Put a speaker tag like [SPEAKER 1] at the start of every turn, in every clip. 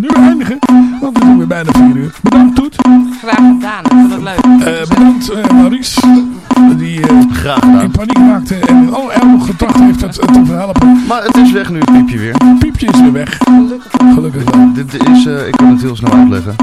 [SPEAKER 1] nu weer eindigen, want het is weer bijna 4 uur. Bedankt Toet.
[SPEAKER 2] Graag gedaan, ik vond het leuk.
[SPEAKER 1] bedankt Maurice, die
[SPEAKER 3] Graag gedaan.
[SPEAKER 1] in paniek maakte en al erg nog getracht heeft het te verhelpen.
[SPEAKER 3] Maar het is weg nu, het piepje weer.
[SPEAKER 1] Piepje is weer weg.
[SPEAKER 2] Gelukkig.
[SPEAKER 1] Gelukkig wel.
[SPEAKER 3] Dit is, ik kan het heel snel uitleggen.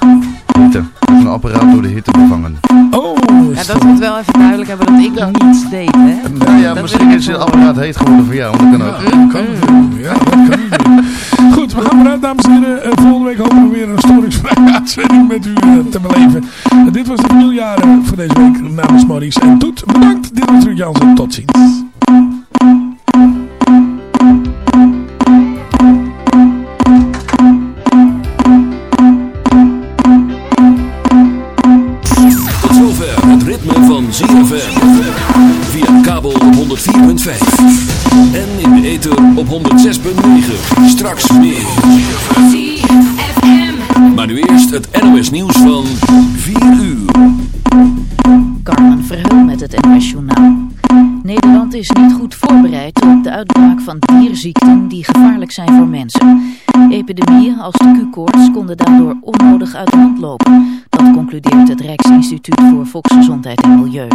[SPEAKER 3] Hitte. Een apparaat door de hitte bevangen.
[SPEAKER 1] Oh,
[SPEAKER 2] Ja, dat moet wel even duidelijk hebben dat ik niets deed, hè?
[SPEAKER 3] Nou ja,
[SPEAKER 2] Dat
[SPEAKER 3] misschien is het apparaat heet geworden voor jou, want dat kan ook.
[SPEAKER 1] Ja, dat kan. Ja, dat kan natuurlijk. We gaan eruit, dames en heren. Eh, volgende week hopen we weer een storingsvrije uitzending met u eh, te beleven. En dit was de nieuwjaren voor deze week namens Maurice en Toet. Bedankt, dit was Ruud. Tot ziens.
[SPEAKER 4] Tot zover het ritme van ZFM. Via kabel op 104.5. En in de ether op 106.9. Straks meer.
[SPEAKER 5] De uitbraak van dierziekten die gevaarlijk zijn voor mensen. Epidemieën als de Q-koorts konden daardoor onnodig uit de hand lopen. Dat concludeert het Rijksinstituut voor Volksgezondheid en Milieu.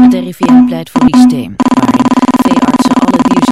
[SPEAKER 5] Het RIVM pleit voor een systeem waarin veeartsen alle dierziekten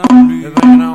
[SPEAKER 6] versioner.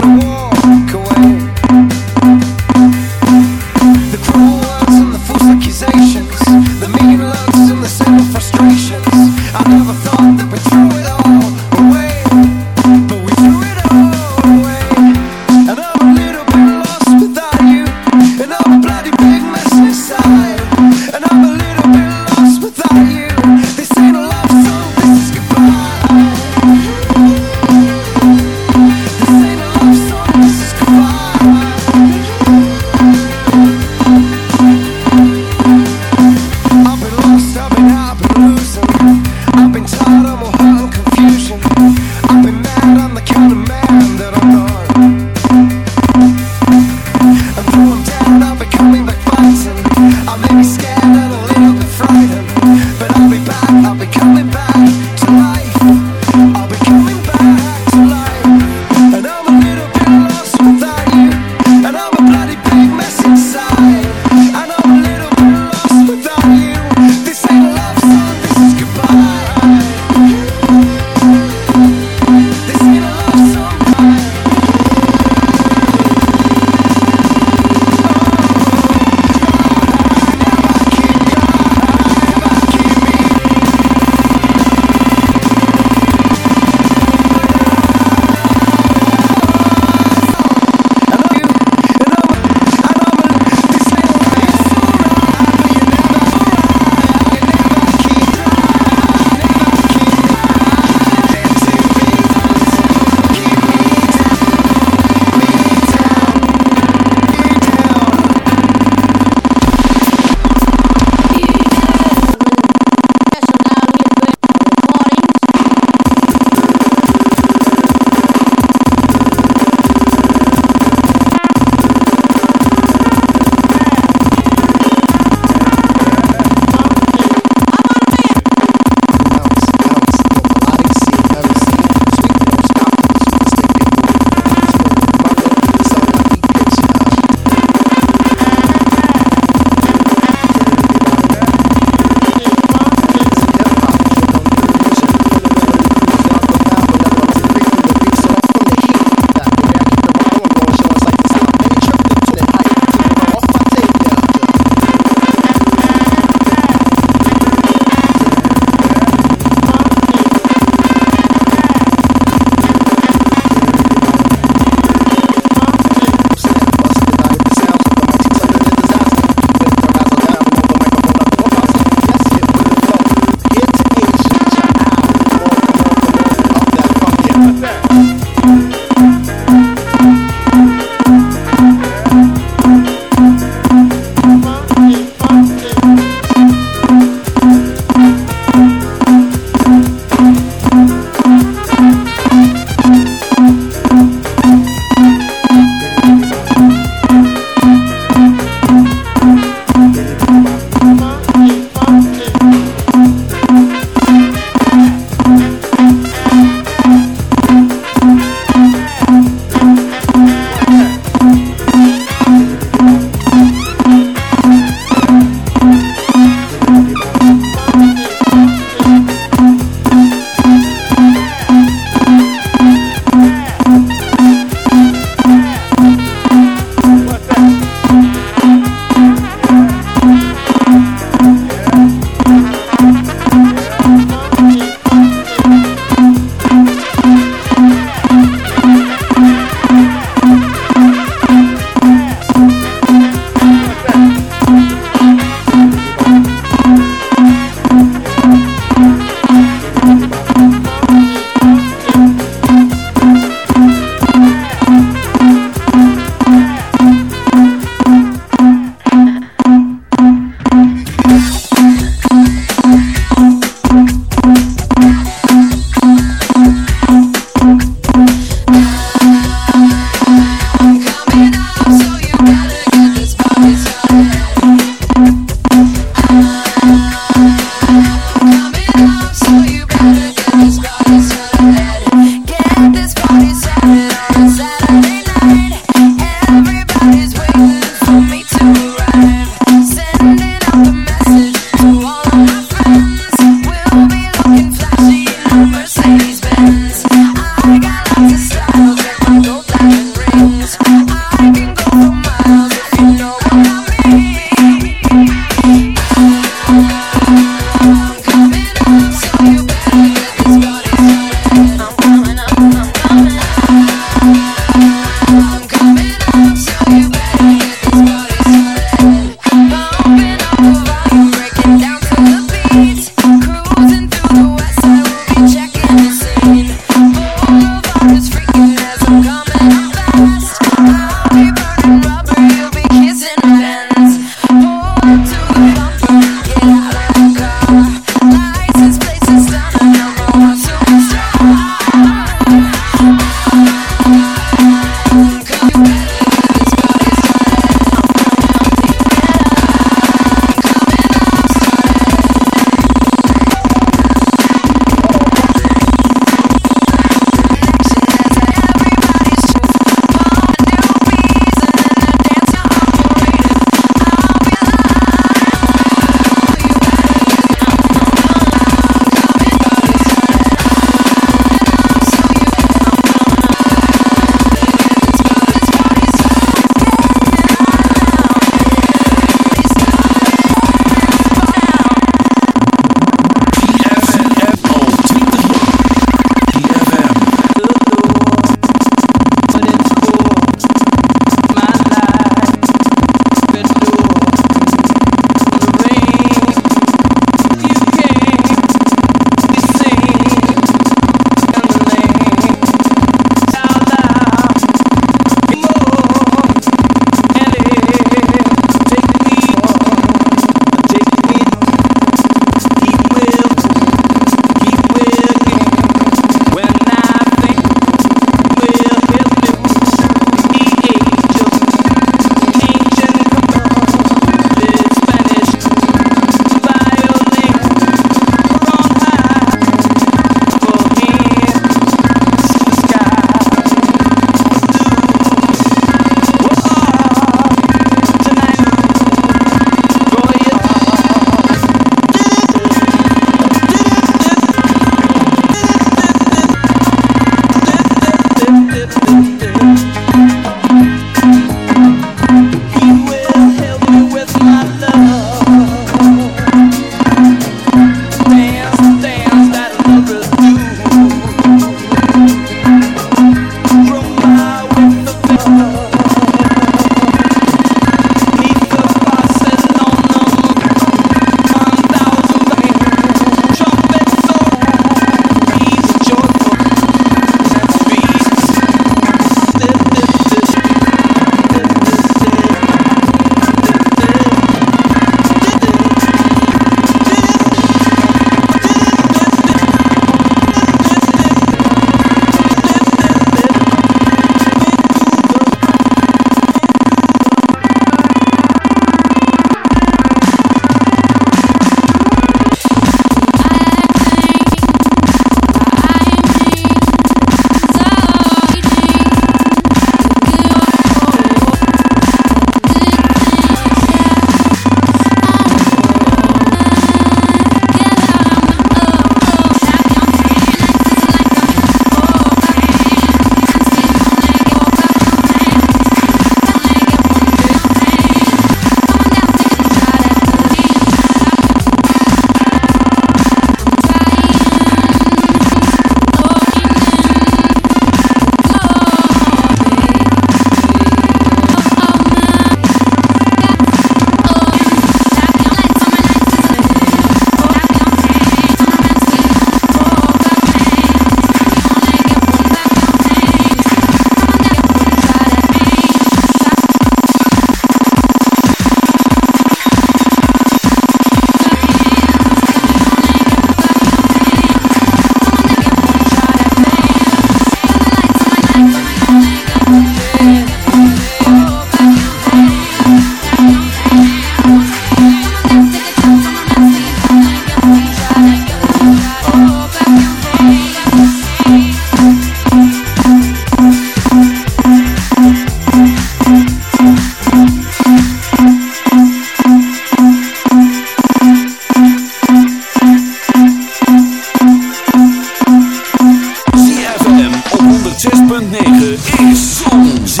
[SPEAKER 6] Songs